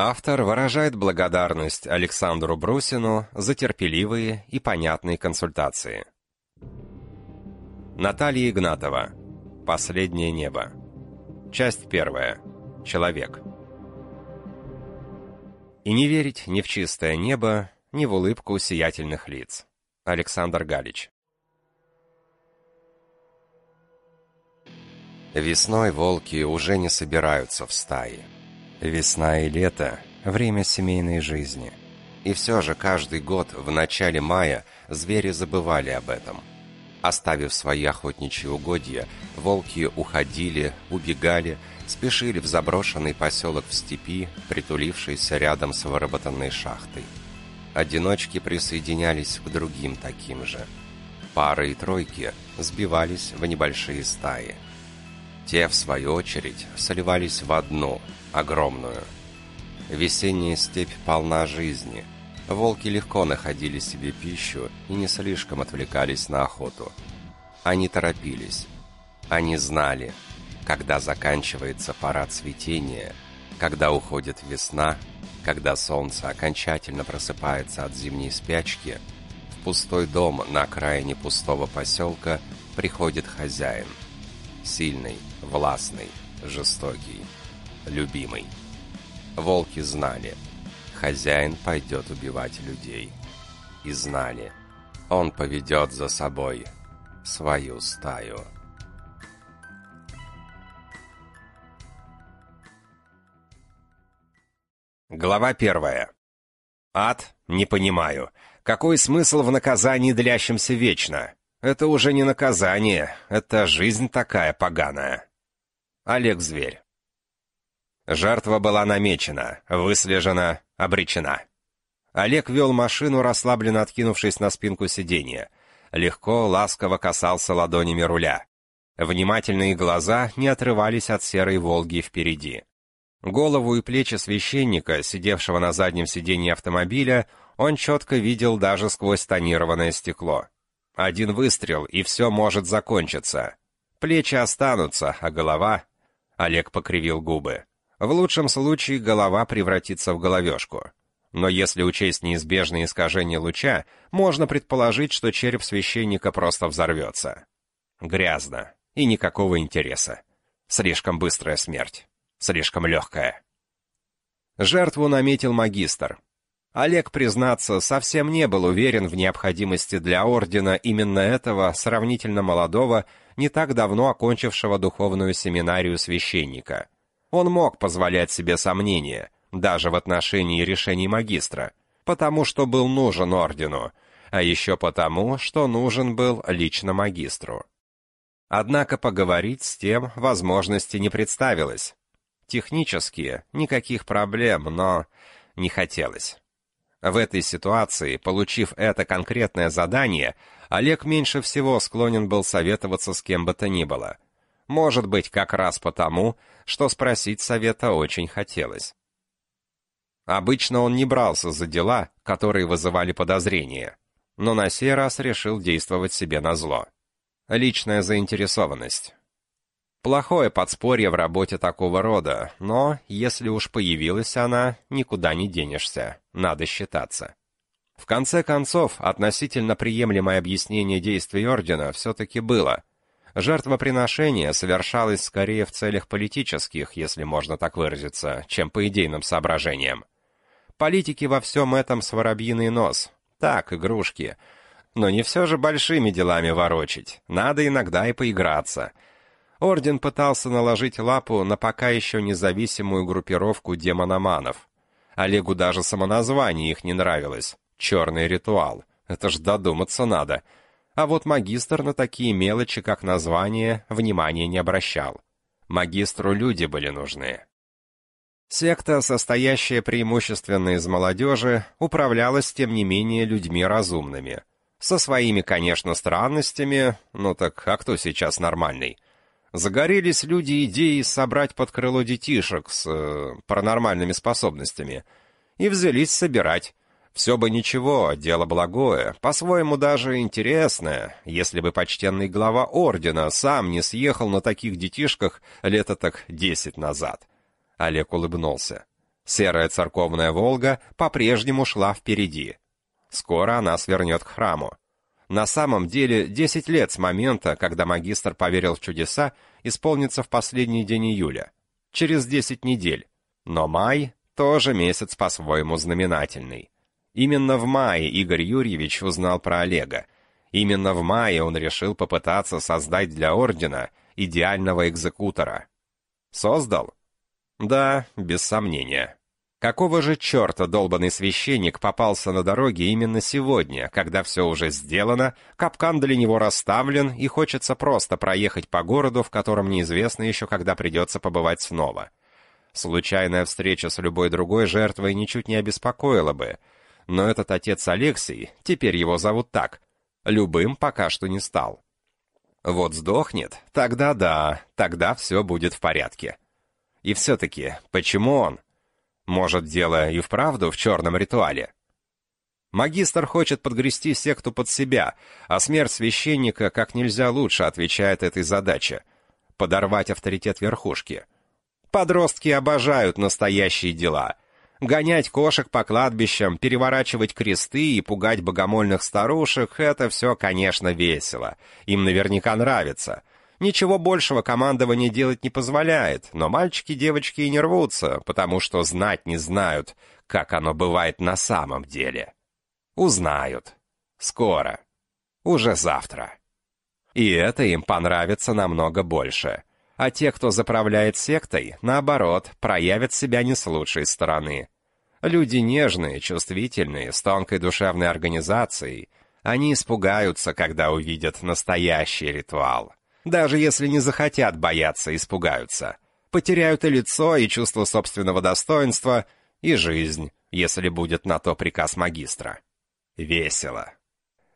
Автор выражает благодарность Александру Брусину за терпеливые и понятные консультации. Наталья Игнатова. Последнее небо. Часть первая. Человек. И не верить ни в чистое небо, ни в улыбку сиятельных лиц. Александр Галич. Весной волки уже не собираются в стаи. Весна и лето – время семейной жизни. И все же каждый год в начале мая звери забывали об этом. Оставив свои охотничьи угодья, волки уходили, убегали, спешили в заброшенный поселок в степи, притулившийся рядом с выработанной шахтой. Одиночки присоединялись к другим таким же. Пары и тройки сбивались в небольшие стаи – те, в свою очередь, сливались в одну, огромную. Весенняя степь полна жизни. Волки легко находили себе пищу и не слишком отвлекались на охоту. Они торопились. Они знали, когда заканчивается пора цветения, когда уходит весна, когда солнце окончательно просыпается от зимней спячки, в пустой дом на окраине пустого поселка приходит хозяин. Сильный, властный, жестокий, любимый. Волки знали, хозяин пойдет убивать людей. И знали, он поведет за собой свою стаю. Глава первая. Ад? Не понимаю. Какой смысл в наказании, длящемся вечно? Это уже не наказание, это жизнь такая поганая. Олег Зверь. Жертва была намечена, выслежена, обречена. Олег вел машину, расслабленно откинувшись на спинку сиденья. Легко, ласково касался ладонями руля. Внимательные глаза не отрывались от серой «Волги» впереди. Голову и плечи священника, сидевшего на заднем сиденье автомобиля, он четко видел даже сквозь тонированное стекло. Один выстрел, и все может закончиться. Плечи останутся, а голова Олег покривил губы. В лучшем случае голова превратится в головешку. Но если учесть неизбежные искажения луча, можно предположить, что череп священника просто взорвется. Грязно. И никакого интереса. Слишком быстрая смерть. Слишком легкая. Жертву наметил магистр. Олег, признаться, совсем не был уверен в необходимости для ордена именно этого сравнительно молодого не так давно окончившего духовную семинарию священника. Он мог позволять себе сомнения, даже в отношении решений магистра, потому что был нужен ордену, а еще потому, что нужен был лично магистру. Однако поговорить с тем возможности не представилось. Технически никаких проблем, но не хотелось. В этой ситуации, получив это конкретное задание, Олег меньше всего склонен был советоваться с кем бы то ни было. Может быть, как раз потому, что спросить совета очень хотелось. Обычно он не брался за дела, которые вызывали подозрения, но на сей раз решил действовать себе на зло. Личная заинтересованность. Плохое подспорье в работе такого рода, но, если уж появилась она, никуда не денешься, надо считаться. В конце концов, относительно приемлемое объяснение действий Ордена все-таки было. Жертвоприношение совершалось скорее в целях политических, если можно так выразиться, чем по идейным соображениям. Политики во всем этом с воробьиный нос. Так, игрушки. Но не все же большими делами ворочить. Надо иногда и поиграться. Орден пытался наложить лапу на пока еще независимую группировку демономанов. Олегу даже самоназвание их не нравилось. Черный ритуал. Это ж додуматься надо. А вот магистр на такие мелочи, как название, внимания не обращал. Магистру люди были нужны. Секта, состоящая преимущественно из молодежи, управлялась, тем не менее, людьми разумными. Со своими, конечно, странностями, ну так а кто сейчас нормальный? Загорелись люди идеей собрать под крыло детишек с э, паранормальными способностями и взялись собирать. Все бы ничего, дело благое, по-своему даже интересное, если бы почтенный глава ордена сам не съехал на таких детишках лето так десять назад. Олег улыбнулся. Серая церковная «Волга» по-прежнему шла впереди. Скоро она свернет к храму. На самом деле, 10 лет с момента, когда магистр поверил в чудеса, исполнится в последний день июля. Через 10 недель. Но май тоже месяц по-своему знаменательный. Именно в мае Игорь Юрьевич узнал про Олега. Именно в мае он решил попытаться создать для Ордена идеального экзекутора. Создал? Да, без сомнения. Какого же черта долбанный священник попался на дороге именно сегодня, когда все уже сделано, капкан для него расставлен и хочется просто проехать по городу, в котором неизвестно еще, когда придется побывать снова? Случайная встреча с любой другой жертвой ничуть не обеспокоила бы. Но этот отец Алексей, теперь его зовут так, любым пока что не стал. Вот сдохнет, тогда да, тогда все будет в порядке. И все-таки, почему он? Может, дело и вправду в черном ритуале? Магистр хочет подгрести секту под себя, а смерть священника как нельзя лучше отвечает этой задаче — подорвать авторитет верхушки. Подростки обожают настоящие дела. Гонять кошек по кладбищам, переворачивать кресты и пугать богомольных старушек — это все, конечно, весело. Им наверняка нравится — Ничего большего командование делать не позволяет, но мальчики девочки и не рвутся, потому что знать не знают, как оно бывает на самом деле. Узнают. Скоро. Уже завтра. И это им понравится намного больше. А те, кто заправляет сектой, наоборот, проявят себя не с лучшей стороны. Люди нежные, чувствительные, с тонкой душевной организацией, они испугаются, когда увидят настоящий ритуал. Даже если не захотят бояться, испугаются. Потеряют и лицо, и чувство собственного достоинства, и жизнь, если будет на то приказ магистра. Весело.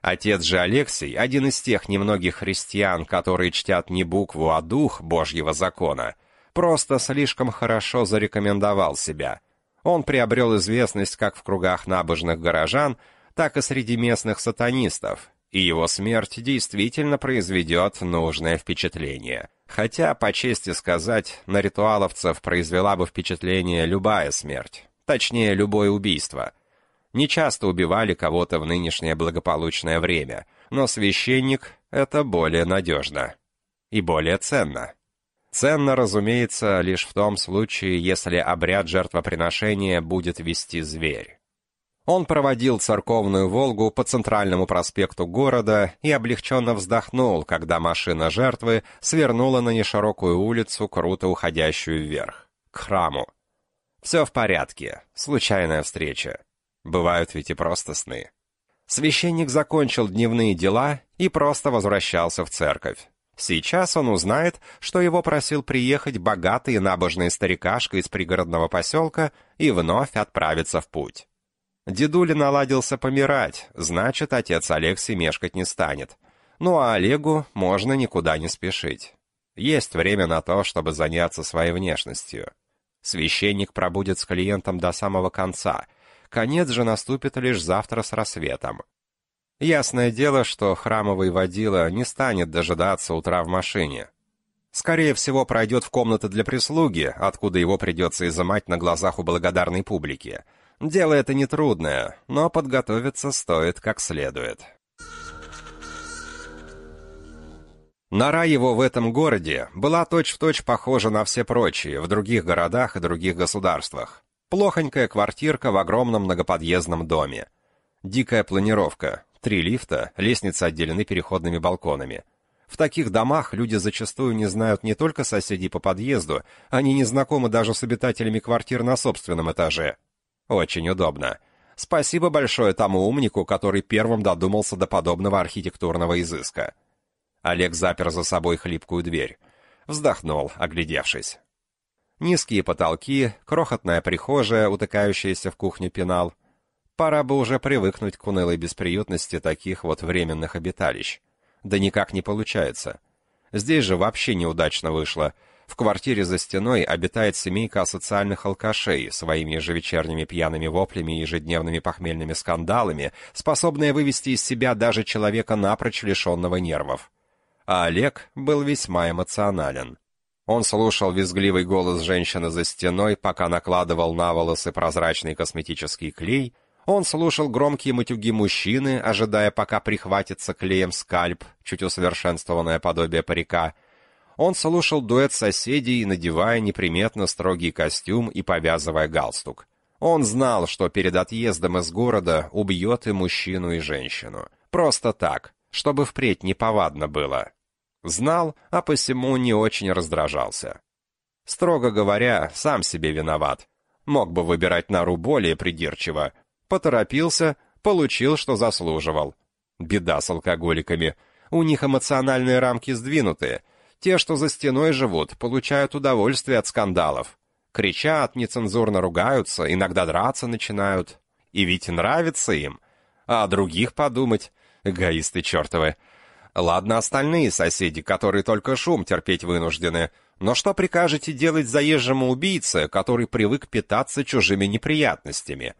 Отец же Алексей, один из тех немногих христиан, которые чтят не букву, а дух Божьего закона, просто слишком хорошо зарекомендовал себя. Он приобрел известность как в кругах набожных горожан, так и среди местных сатанистов, и его смерть действительно произведет нужное впечатление. Хотя, по чести сказать, на ритуаловцев произвела бы впечатление любая смерть, точнее, любое убийство. Не часто убивали кого-то в нынешнее благополучное время, но священник — это более надежно и более ценно. Ценно, разумеется, лишь в том случае, если обряд жертвоприношения будет вести зверь. Он проводил церковную «Волгу» по центральному проспекту города и облегченно вздохнул, когда машина жертвы свернула на неширокую улицу, круто уходящую вверх, к храму. Все в порядке, случайная встреча. Бывают ведь и просто сны. Священник закончил дневные дела и просто возвращался в церковь. Сейчас он узнает, что его просил приехать богатый и набожный старикашка из пригородного поселка и вновь отправиться в путь. Дедуля наладился помирать, значит, отец Алексей мешкать не станет. Ну а Олегу можно никуда не спешить. Есть время на то, чтобы заняться своей внешностью. Священник пробудет с клиентом до самого конца. Конец же наступит лишь завтра с рассветом. Ясное дело, что храмовый водила не станет дожидаться утра в машине. Скорее всего, пройдет в комнаты для прислуги, откуда его придется изымать на глазах у благодарной публики — Дело это нетрудное, но подготовиться стоит как следует. Нора его в этом городе была точь-в-точь точь похожа на все прочие в других городах и других государствах. Плохонькая квартирка в огромном многоподъездном доме. Дикая планировка. Три лифта, лестницы отделены переходными балконами. В таких домах люди зачастую не знают не только соседей по подъезду, они не знакомы даже с обитателями квартир на собственном этаже. Очень удобно. Спасибо большое тому умнику, который первым додумался до подобного архитектурного изыска. Олег запер за собой хлипкую дверь. Вздохнул, оглядевшись. Низкие потолки, крохотная прихожая, утыкающаяся в кухню пенал. Пора бы уже привыкнуть к унылой бесприютности таких вот временных обиталищ. Да никак не получается. Здесь же вообще неудачно вышло — в квартире за стеной обитает семейка асоциальных алкашей, своими ежевечерними пьяными воплями и ежедневными похмельными скандалами, способная вывести из себя даже человека напрочь лишенного нервов. А Олег был весьма эмоционален. Он слушал визгливый голос женщины за стеной, пока накладывал на волосы прозрачный косметический клей. Он слушал громкие матюги мужчины, ожидая, пока прихватится клеем скальп, чуть усовершенствованное подобие парика. Он слушал дуэт соседей, надевая неприметно строгий костюм и повязывая галстук. Он знал, что перед отъездом из города убьет и мужчину, и женщину. Просто так, чтобы впредь неповадно было. Знал, а посему не очень раздражался. Строго говоря, сам себе виноват. Мог бы выбирать нору более придирчиво. Поторопился, получил, что заслуживал. Беда с алкоголиками. У них эмоциональные рамки сдвинуты. Те, что за стеной живут, получают удовольствие от скандалов. Кричат, нецензурно ругаются, иногда драться начинают. И ведь нравится им. А о других подумать, эгоисты чертовы. Ладно остальные соседи, которые только шум терпеть вынуждены. Но что прикажете делать заезжему убийце, который привык питаться чужими неприятностями?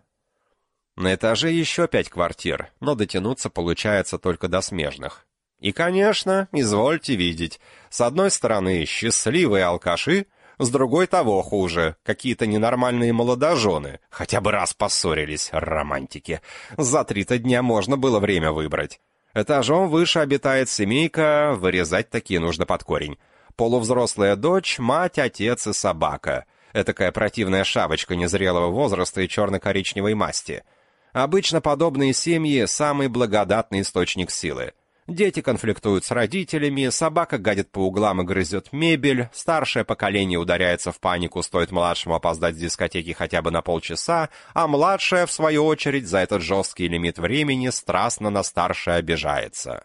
На этаже еще пять квартир, но дотянуться получается только до смежных. И, конечно, извольте видеть, с одной стороны счастливые алкаши, с другой того хуже, какие-то ненормальные молодожены, хотя бы раз поссорились, романтики. За три-то дня можно было время выбрать. Этажом выше обитает семейка, вырезать такие нужно под корень. Полувзрослая дочь, мать, отец и собака. Этакая противная шавочка незрелого возраста и черно-коричневой масти. Обычно подобные семьи – самый благодатный источник силы. Дети конфликтуют с родителями, собака гадит по углам и грызет мебель, старшее поколение ударяется в панику, стоит младшему опоздать с дискотеки хотя бы на полчаса, а младшее, в свою очередь, за этот жесткий лимит времени страстно на старшее обижается.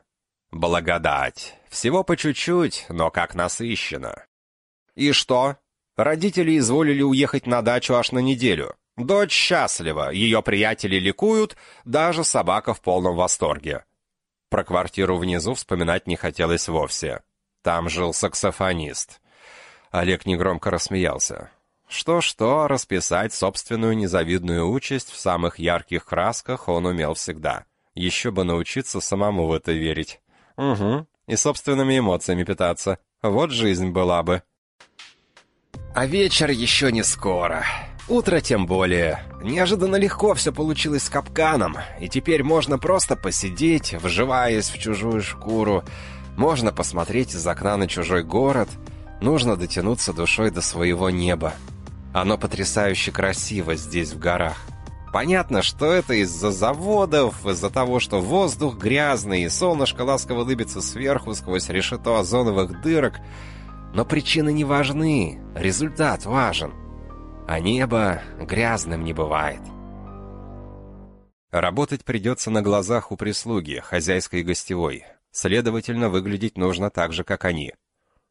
Благодать. Всего по чуть-чуть, но как насыщенно. И что? Родители изволили уехать на дачу аж на неделю. Дочь счастлива, ее приятели ликуют, даже собака в полном восторге. Про квартиру внизу вспоминать не хотелось вовсе. Там жил саксофонист. Олег негромко рассмеялся. Что-что, расписать собственную незавидную участь в самых ярких красках он умел всегда. Еще бы научиться самому в это верить. Угу, и собственными эмоциями питаться. Вот жизнь была бы. А вечер еще не скоро. Утро тем более. Неожиданно легко все получилось с капканом, и теперь можно просто посидеть, вживаясь в чужую шкуру. Можно посмотреть из окна на чужой город. Нужно дотянуться душой до своего неба. Оно потрясающе красиво здесь, в горах. Понятно, что это из-за заводов, из-за того, что воздух грязный, и солнышко ласково лыбится сверху сквозь решето озоновых дырок. Но причины не важны, результат важен а небо грязным не бывает. Работать придется на глазах у прислуги, хозяйской и гостевой. Следовательно, выглядеть нужно так же, как они.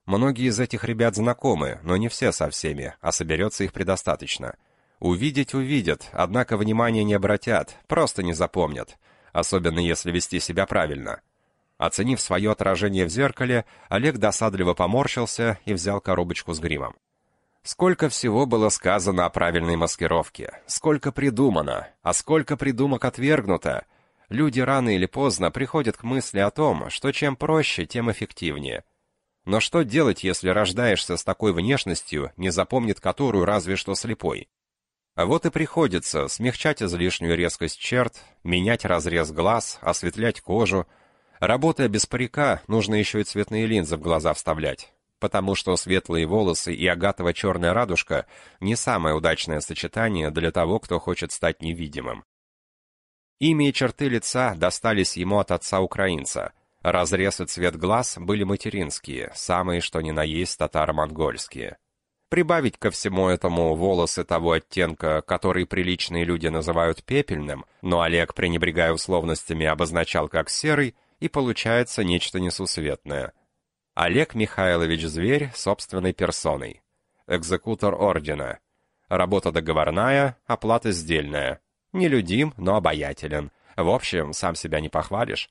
Многие из этих ребят знакомы, но не все со всеми, а соберется их предостаточно. Увидеть увидят, однако внимания не обратят, просто не запомнят, особенно если вести себя правильно. Оценив свое отражение в зеркале, Олег досадливо поморщился и взял коробочку с гримом. Сколько всего было сказано о правильной маскировке, сколько придумано, а сколько придумок отвергнуто. Люди рано или поздно приходят к мысли о том, что чем проще, тем эффективнее. Но что делать, если рождаешься с такой внешностью, не запомнит которую разве что слепой? А вот и приходится смягчать излишнюю резкость черт, менять разрез глаз, осветлять кожу. Работая без парика, нужно еще и цветные линзы в глаза вставлять потому что светлые волосы и агатово-черная радужка — не самое удачное сочетание для того, кто хочет стать невидимым. Имя и черты лица достались ему от отца-украинца. Разрез и цвет глаз были материнские, самые что ни на есть татаро-монгольские. Прибавить ко всему этому волосы того оттенка, который приличные люди называют пепельным, но Олег, пренебрегая условностями, обозначал как серый, и получается нечто несусветное — Олег Михайлович Зверь собственной персоной. Экзекутор ордена. Работа договорная, оплата сдельная. Нелюдим, но обаятелен. В общем, сам себя не похвалишь.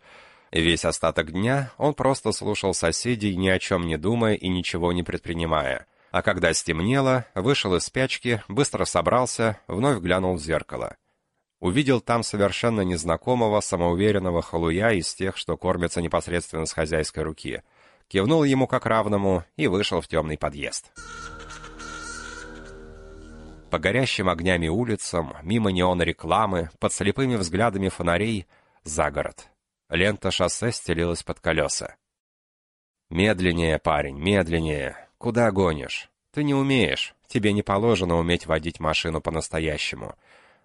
Весь остаток дня он просто слушал соседей, ни о чем не думая и ничего не предпринимая. А когда стемнело, вышел из спячки, быстро собрался, вновь глянул в зеркало. Увидел там совершенно незнакомого, самоуверенного халуя из тех, что кормятся непосредственно с хозяйской руки — кивнул ему как равному и вышел в темный подъезд. По горящим огнями улицам, мимо неон рекламы, под слепыми взглядами фонарей, за город. Лента шоссе стелилась под колеса. «Медленнее, парень, медленнее. Куда гонишь? Ты не умеешь. Тебе не положено уметь водить машину по-настоящему.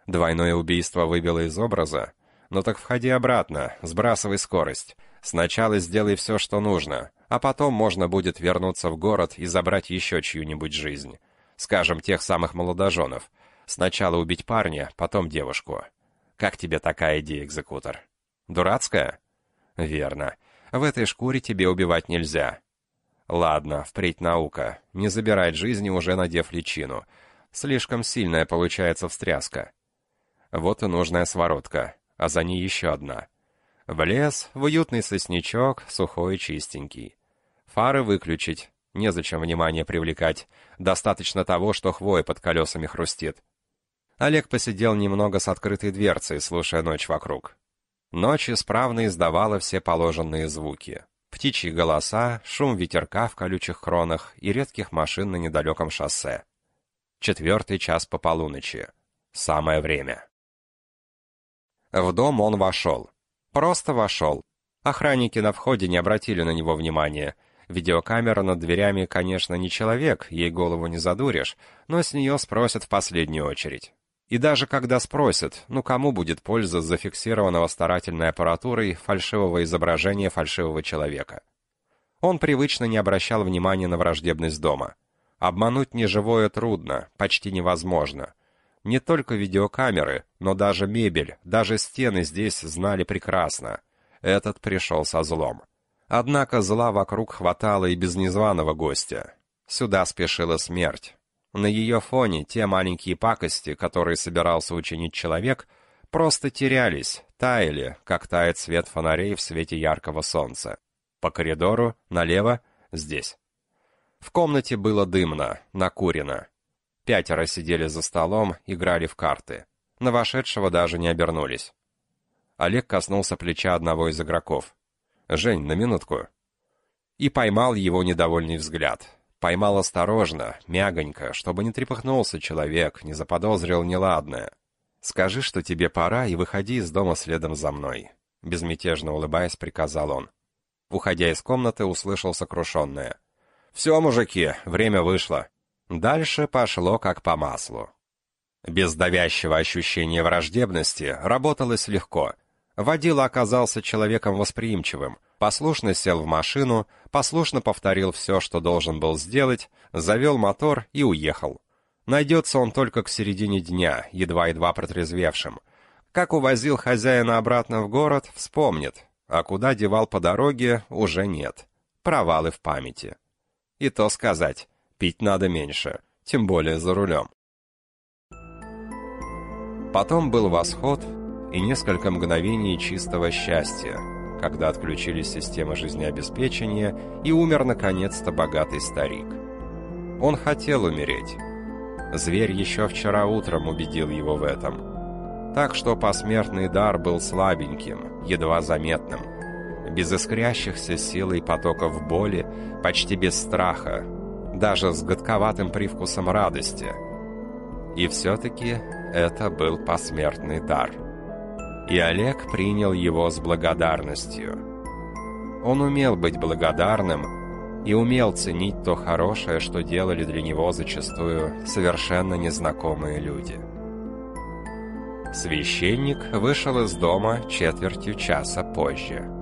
Двойное убийство выбило из образа? Ну так входи обратно, сбрасывай скорость. Сначала сделай все, что нужно, а потом можно будет вернуться в город и забрать еще чью-нибудь жизнь. Скажем, тех самых молодоженов. Сначала убить парня, потом девушку. Как тебе такая идея, экзекутор? Дурацкая? Верно. В этой шкуре тебе убивать нельзя. Ладно, впредь наука. Не забирать жизни, уже надев личину. Слишком сильная получается встряска. Вот и нужная своротка, а за ней еще одна. В лес, в уютный сосничок, сухой и чистенький. Фары выключить, незачем внимание привлекать. Достаточно того, что хвоя под колесами хрустит. Олег посидел немного с открытой дверцей, слушая ночь вокруг. Ночь исправно издавала все положенные звуки. Птичьи голоса, шум ветерка в колючих кронах и редких машин на недалеком шоссе. Четвертый час по полуночи. Самое время. В дом он вошел. Просто вошел. Охранники на входе не обратили на него внимания. Видеокамера над дверями, конечно, не человек, ей голову не задуришь, но с нее спросят в последнюю очередь. И даже когда спросят, ну кому будет польза зафиксированного старательной аппаратурой фальшивого изображения фальшивого человека? Он привычно не обращал внимания на враждебность дома. Обмануть неживое трудно, почти невозможно. Не только видеокамеры, но даже мебель, даже стены здесь знали прекрасно. Этот пришел со злом. Однако зла вокруг хватало и без незваного гостя. Сюда спешила смерть. На ее фоне те маленькие пакости, которые собирался учинить человек, просто терялись, таяли, как тает свет фонарей в свете яркого солнца. По коридору, налево, здесь. В комнате было дымно, накурено. Пятеро сидели за столом, играли в карты. На вошедшего даже не обернулись. Олег коснулся плеча одного из игроков. «Жень, на минутку». И поймал его недовольный взгляд. Поймал осторожно, мягонько, чтобы не трепыхнулся человек, не заподозрил неладное. «Скажи, что тебе пора, и выходи из дома следом за мной», — безмятежно улыбаясь, приказал он. Уходя из комнаты, услышал сокрушенное. «Все, мужики, время вышло». Дальше пошло как по маслу. Без давящего ощущения враждебности работалось легко. Водила оказался человеком восприимчивым — послушно сел в машину, послушно повторил все, что должен был сделать, завел мотор и уехал. Найдется он только к середине дня, едва-едва протрезвевшим. Как увозил хозяина обратно в город, вспомнит, а куда девал по дороге, уже нет. Провалы в памяти. И то сказать, пить надо меньше, тем более за рулем. Потом был восход и несколько мгновений чистого счастья, когда отключились системы жизнеобеспечения, и умер наконец-то богатый старик. Он хотел умереть. Зверь еще вчера утром убедил его в этом. Так что посмертный дар был слабеньким, едва заметным, без искрящихся силой потоков боли, почти без страха, даже с годковатым привкусом радости. И все-таки это был посмертный дар и Олег принял его с благодарностью. Он умел быть благодарным и умел ценить то хорошее, что делали для него зачастую совершенно незнакомые люди. Священник вышел из дома четвертью часа позже.